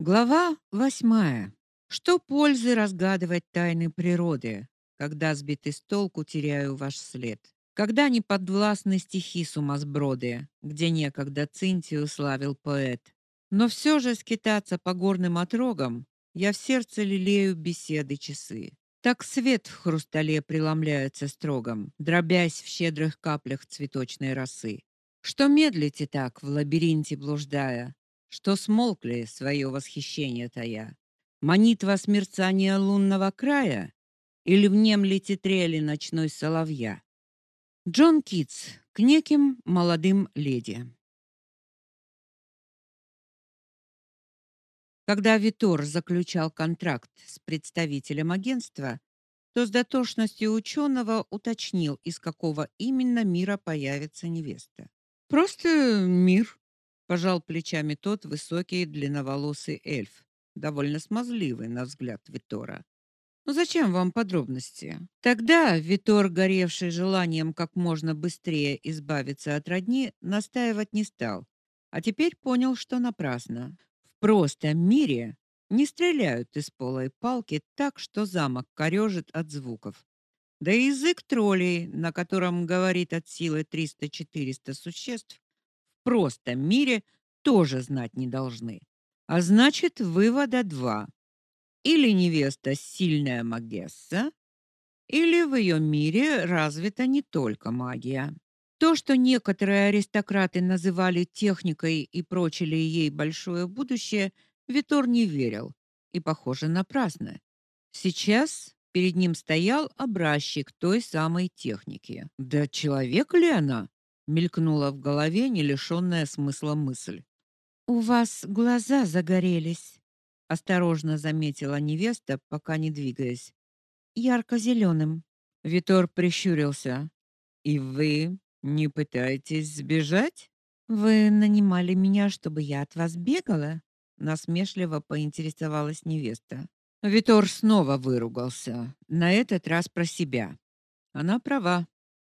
Глава восьмая. Что пользы разгадывать тайны природы, когда сбитый с толку теряю ваш след? Когда не подвластны стихи сумасброды, где некогда Цинтию славил поэт. Но все же скитаться по горным отрогам я в сердце лелею беседы часы. Так свет в хрустале преломляется строгом, дробясь в щедрых каплях цветочной росы. Что медлите так в лабиринте блуждая, что смолкли свое восхищение тая? Манит вас мерцание лунного края или внемлете трели ночной соловья? Джон Китс к неким молодым леди. Когда Витор заключал контракт с представителем агентства, то с дотошностью ученого уточнил, из какого именно мира появится невеста. Просто мир, пожал плечами тот высокий длинноволосый эльф, довольно смазливый на взгляд Витора. Ну зачем вам подробности? Тогда Витор, горевший желанием как можно быстрее избавиться от родни, настаивать не стал, а теперь понял, что напрасно. В простом мире не стреляют из полой палки так, что замок корежит от звуков. Да и язык троллей, на котором говорит от силы 300-400 существ, простом мире тоже знать не должны. А значит, вывода два. Или невеста сильная магесса, или в ее мире развита не только магия. То, что некоторые аристократы называли техникой и прочили ей большое будущее, Витор не верил, и, похоже, напрасно. Сейчас перед ним стоял образчик той самой техники. Да человек ли она? Мелькнула в голове не лишенная смысла мысль. У вас глаза загорелись, осторожно заметила невеста, пока не двигаясь. ярко зеленым Витор прищурился. И вы не пытаетесь сбежать? Вы нанимали меня, чтобы я от вас бегала? насмешливо поинтересовалась невеста. Витор снова выругался, на этот раз про себя. Она права.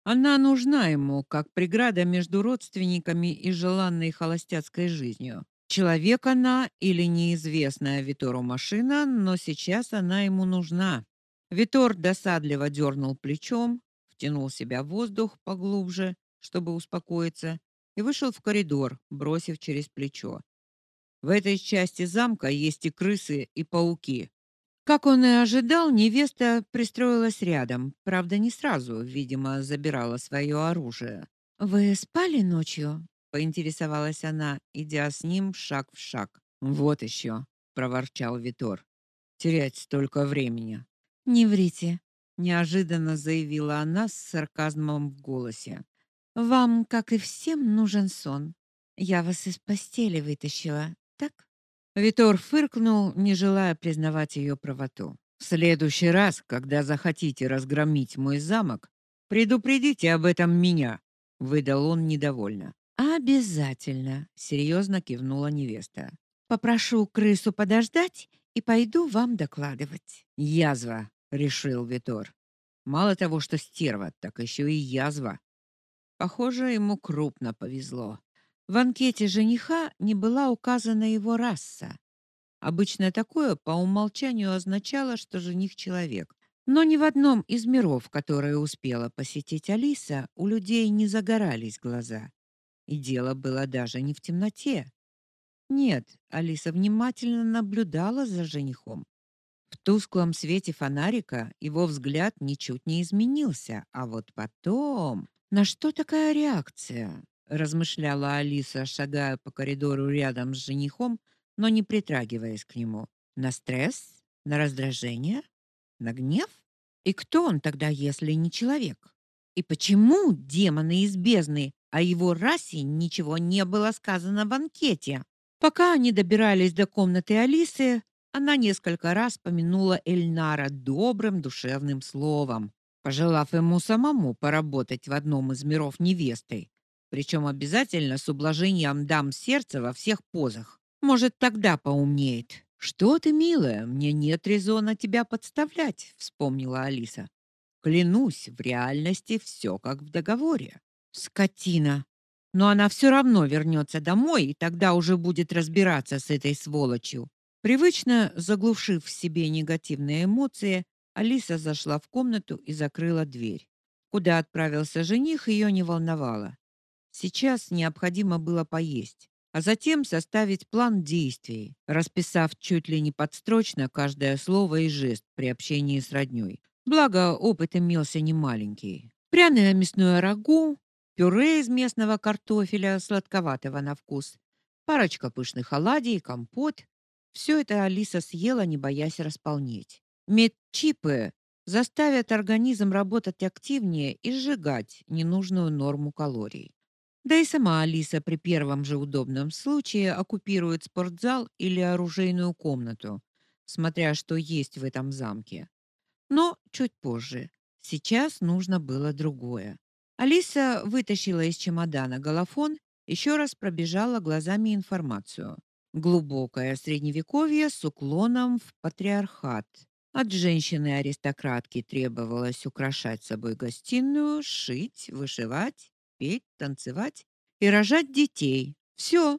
Она нужна ему как преграда между родственниками и желанной холостяцкой жизнью. Человек она или неизвестная Витору машина, но сейчас она ему нужна. Витор досадливо дернул плечом, втянул себя в воздух поглубже, чтобы успокоиться, и вышел в коридор, бросив через плечо: "В этой части замка есть и крысы, и пауки. Как он и ожидал, невеста пристроилась рядом, правда, не сразу, видимо, забирала свое оружие. Вы спали ночью? поинтересовалась она, идя с ним шаг в шаг. Вот еще, проворчал Витор. Терять столько времени. Не врите, неожиданно заявила она с сарказмом в голосе. Вам, как и всем, нужен сон. Я вас из постели вытащила, так? Витор фыркнул, не желая признавать ее правоту. В следующий раз, когда захотите разгромить мой замок, предупредите об этом меня, выдал он недовольно. Обязательно, серьезно кивнула невеста. Попрошу крысу подождать и пойду вам докладывать. Язва, решил Витор. Мало того, что стерва, так еще и язва. Похоже, ему крупно повезло. В анкете жениха не была указана его раса. Обычно такое по умолчанию означало, что жених человек. Но ни в одном из миров, которые успела посетить Алиса, у людей не загорались глаза. И дело было даже не в темноте. Нет, Алиса внимательно наблюдала за женихом. В тусклом свете фонарика его взгляд ничуть не изменился, а вот потом, на что такая реакция? Размышляла Алиса, шагая по коридору рядом с женихом, но не притрагиваясь к нему. На стресс, на раздражение, на гнев? И кто он тогда, если не человек? И почему демоны из бездны о его расе ничего не было сказано в анкете? Пока они добирались до комнаты Алисы, она несколько раз помянула Эльнара добрым душевным словом, пожелав ему самому поработать в одном из миров невестой причем обязательно с ублажением дам сердца во всех позах. Может, тогда поумнеет. Что ты, милая, мне нет резона тебя подставлять, вспомнила Алиса. Клянусь, в реальности все как в договоре. Скотина. Но она все равно вернется домой, и тогда уже будет разбираться с этой сволочью. Привычно заглушив в себе негативные эмоции, Алиса зашла в комнату и закрыла дверь. Куда отправился жених, ее не волновало. Сейчас необходимо было поесть, а затем составить план действий, расписав чуть ли не подстрочно каждое слово и жест при общении с роднёй. Благо, опыт имелся немаленький. Пряное мясное рагу, пюре из местного картофеля, сладковатого на вкус, парочка пышных оладий, компот. Все это Алиса съела, не боясь располнеть. Медчипы заставят организм работать активнее и сжигать ненужную норму калорий. Да и сама Алиса при первом же удобном случае оккупирует спортзал или оружейную комнату, смотря что есть в этом замке. Но чуть позже. Сейчас нужно было другое. Алиса вытащила из чемодана галафон, еще раз пробежала глазами информацию. Глубокое средневековье с уклоном в патриархат. От женщины-аристократки требовалось украшать собой гостиную, шить, вышивать, петь, танцевать и рожать детей. Все.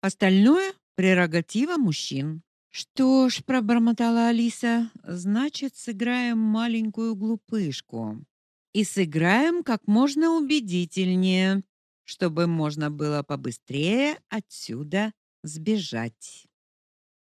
Остальное прерогатива мужчин. Что ж, пробормотала Алиса. Значит, сыграем маленькую глупышку. И сыграем как можно убедительнее, чтобы можно было побыстрее отсюда сбежать.